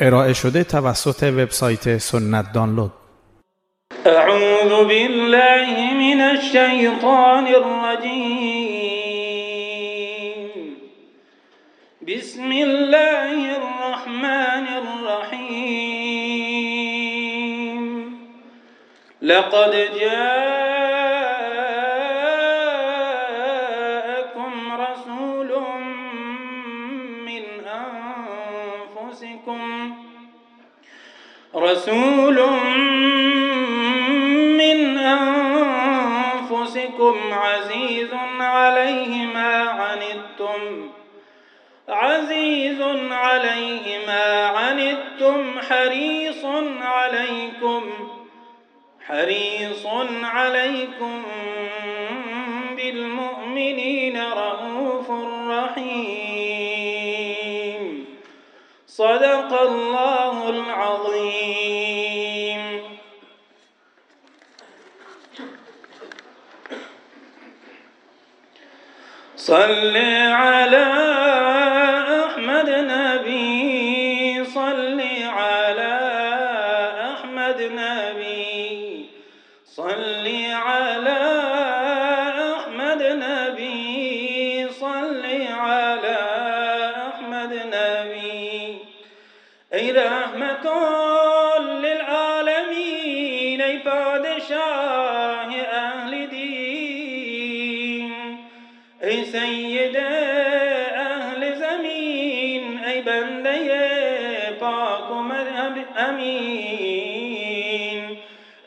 ارائه شده توسط وبسایت سنت دانلود. اعوذ بالله من الشیطان الرجیم. بسم الله الرحمن الرحیم. لقد جاءكم رسول من أنفسكم عزيز عليه ما عنتم عزيز عليه ما عنتم حريص عليكم حريص عليكم بالمؤمنين رؤوف رحيم. صدق الله العظيم. صل على أحمد نبي صل على أحمد نبي صل بنده پاک و مذهب أمين.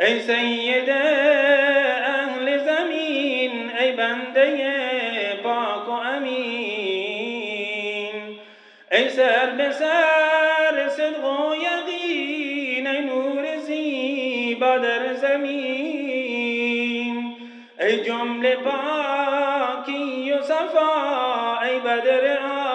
أي سيد أهل زمين أي بنده پاک أمين. أي سر بسر صدق و یقین ای نور زیبا در زمین. ای جمله پاکی و صفا ای بدر عالم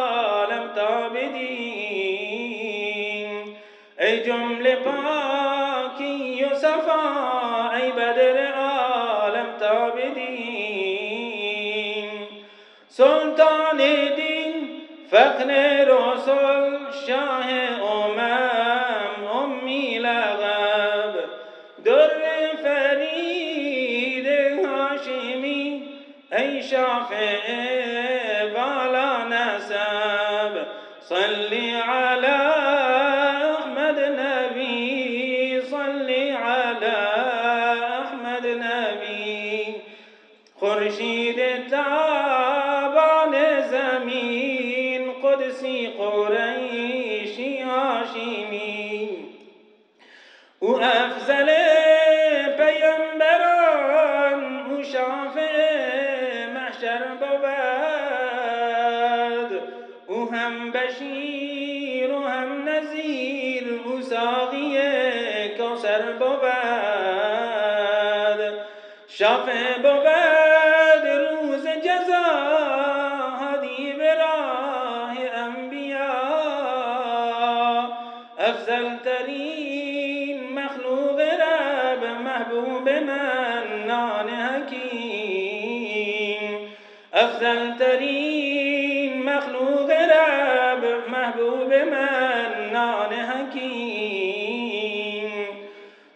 و صفا ای بدر عالم تا بدین سلطان دین فخر رسول شاه أمم امی لغب. در فرید هاشمی ای شافع والا نسب. صلی علی بشیر و هم نذیر أو ساقی کوثر بود شافع بود روز جزا هدی به راه انبیا أفضل ترین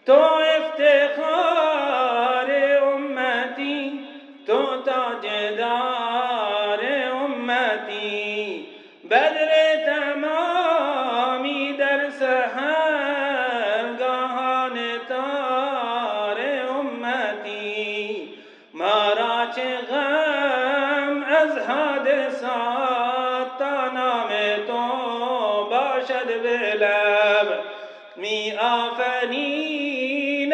تو افتخار امتی تو تاجدار امتی. بدر تمامی در سهرگاهان تار امتی. ما چه غم از حادثات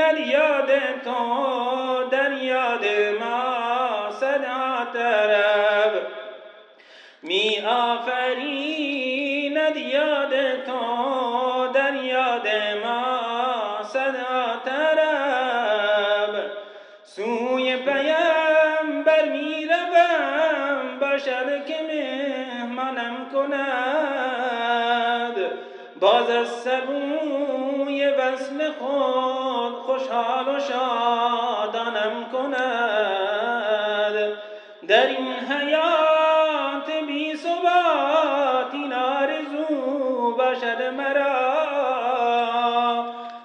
آفریند یاد تو در یاد ما صدا طرب می آفریند یاد تو در یاد ما صدا طرب سوی پیامبر می روم باشد که مهمانم کند. باز از خوشحال و شادانم کند. در این حیات بی ثبات این آرزو باشد مرا.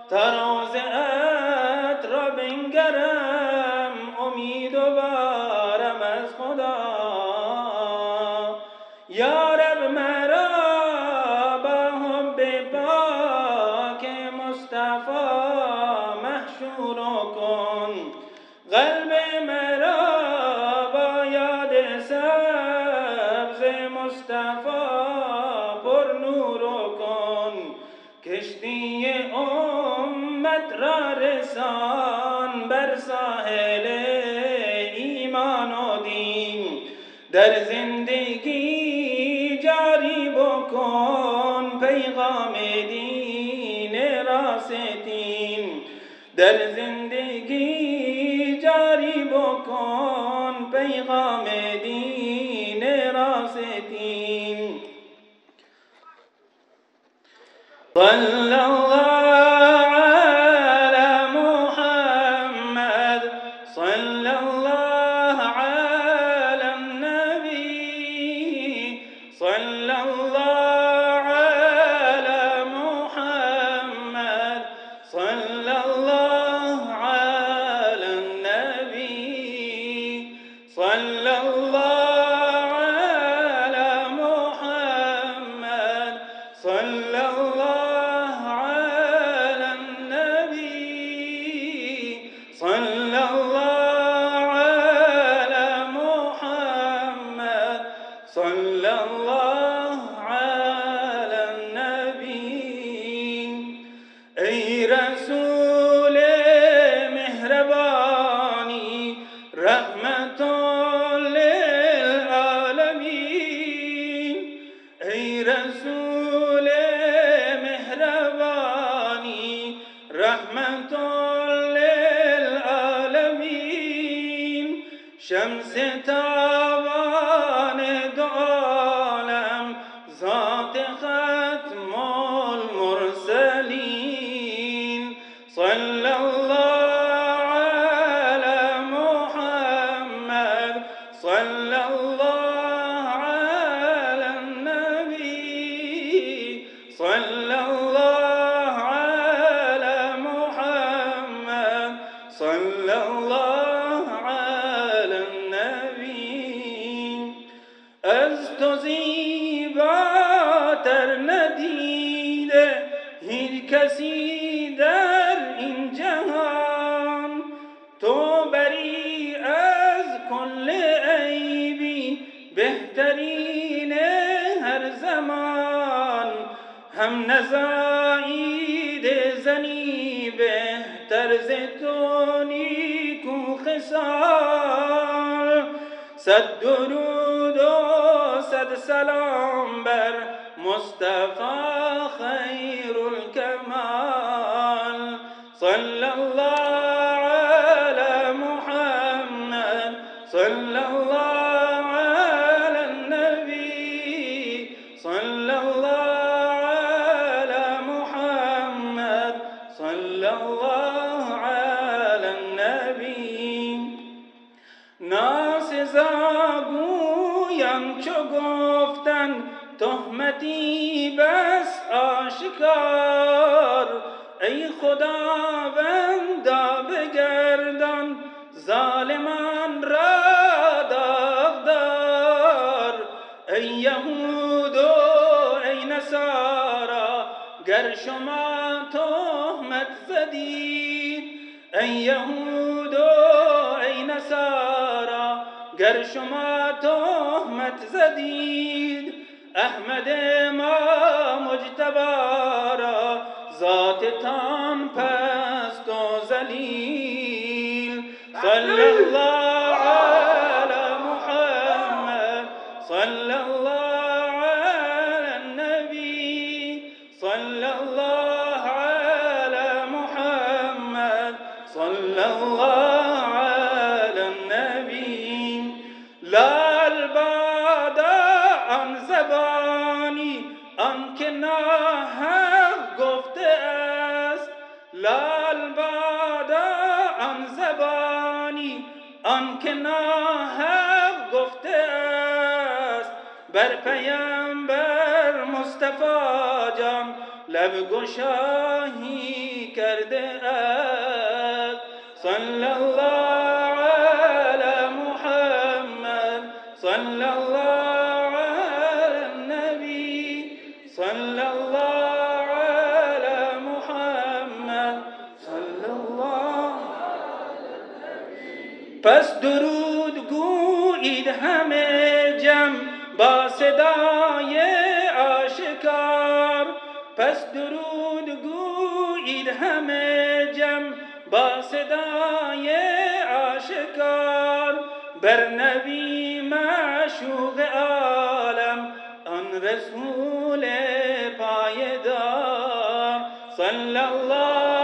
ترازعت را بنگرم امید و بارم از خدا. یا کشتی امت را رسان بر ساحل ایمان و دین. در زندگی جاری بکن پیغام دین راستین. در زندگی جاری بکن پیغام دین صلی المرسلین زمان هم نزایید زنی بهتر ز تو نیکو خصال. صد درود و صد سلام بر مصطفى خیر الکمال صلی الله زاگویم چو گفتن تهمتی بس آشکار ای خداوندا بگردان ظالمان را داغدار ای یهود و ای نصارا گر شما تهمت زدید ای یهود و ای نصارا گر شما تهمت زدید احمد ما مجتبا را ذاتتان پست و ذلیل. صلی الله آن زبانی آن که ناحق گفته است. لا الباد آن زبانی آن که ناحق گفته است. بر پیامبر مصطفی جان لب گشاهی کرده است. صلی الله گویید همه جمع با صدای آشکار. پس درود گویید همه جمع با صدای آشکار. بر نبی معشوق عالم آن رسول پایدار. صلی الله